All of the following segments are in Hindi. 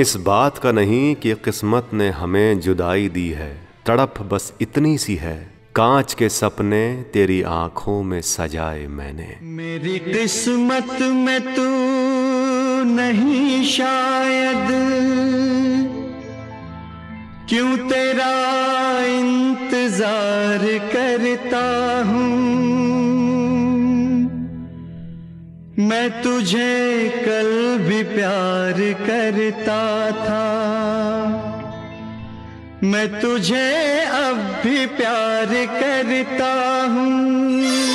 इस बात का नहीं कि किस्मत ने हमें जुदाई दी है। तड़प बस इतनी सी है। कांच के सपने तेरी आँखों में सजाए मैंने। मेरी किस्मत में तू नहीं शायद। क्यों तेरा मैं तुझे कल भी प्यार करता था। मैं तुझे अब भी प्यार करता हूँ।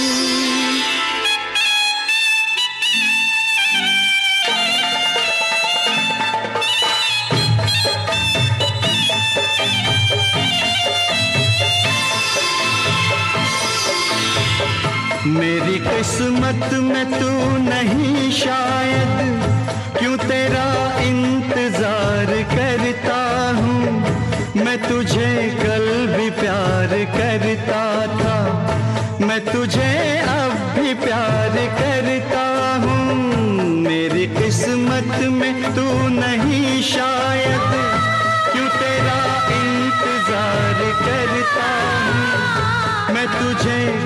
मेरी किस्मत में तू नहीं शायद, क्यों तेरा इंतज़ार करता हूँ? मैं तुझे कल भी प्यार करता था, मैं तुझे अब भी प्यार करता हूँ। मेरी किस्मत में तू नहीं शायद, क्यों तेरा इंतज़ार करता हूँ? मैं तुझे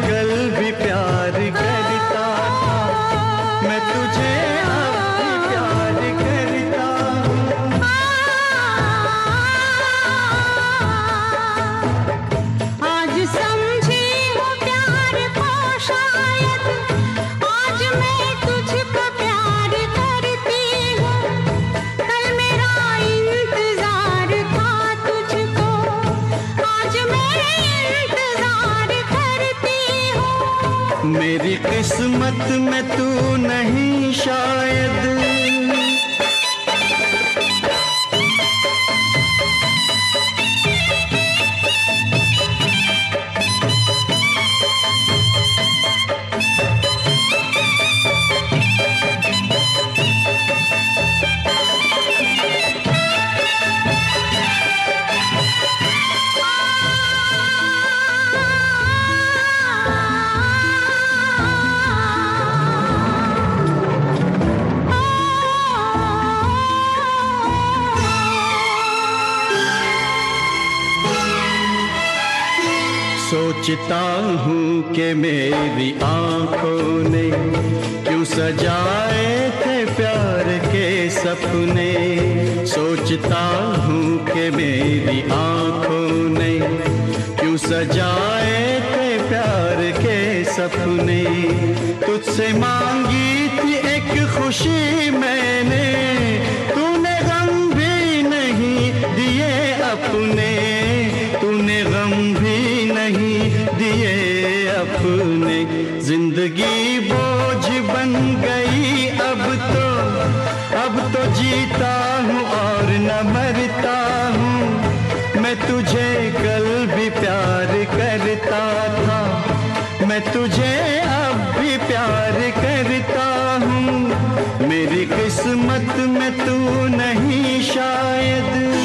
किस्मत में तू नहीं शायद। सोचता हूँ कि मेरी आँखों ने क्यों सजाए थे प्यार के सपने। सोचता हूँ कि मेरी आँखों ने क्यों सजाए थे प्यार के सपने। तुझसे मांगी थी एक खुशी मैंने अपने ज़िंदगी बोझ बन गई। अब तो अब तो जीता हूँ और न मरता हूँ। मैं तुझे कल भी प्यार करता था। मैं तुझे अब भी प्यार करता हूँ। मेरी किस्मत में तू नहीं शायद।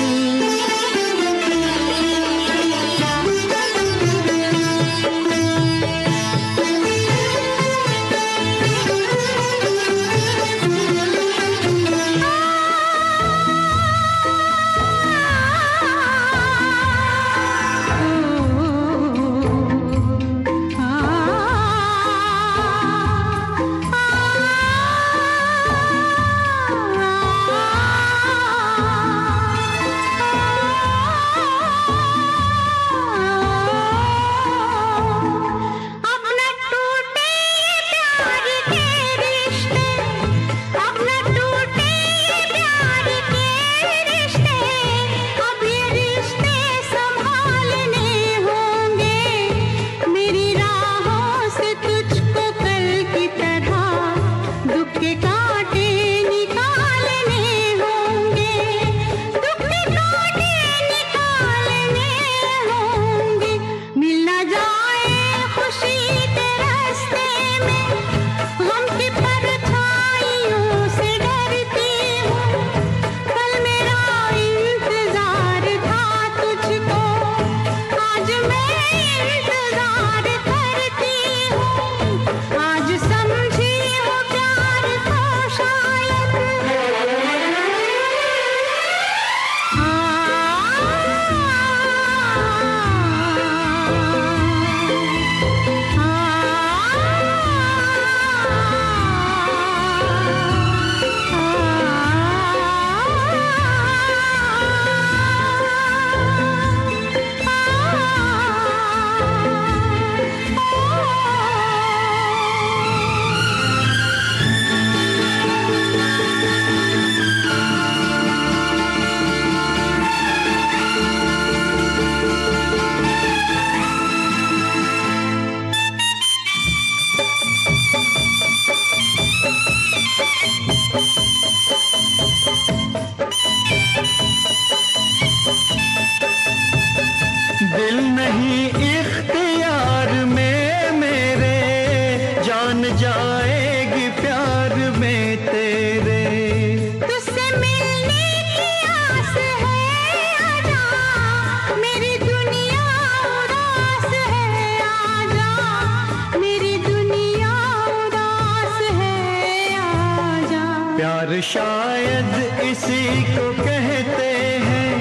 तो कहते हैं।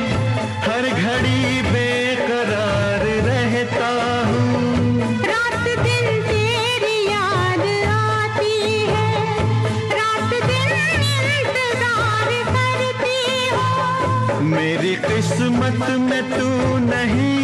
हर घड़ी बेकरार रहता हूँ। रात दिन तेरी याद आती है। रात दिन इंतज़ार करती हूँ। मेरी किस्मत में तू नहीं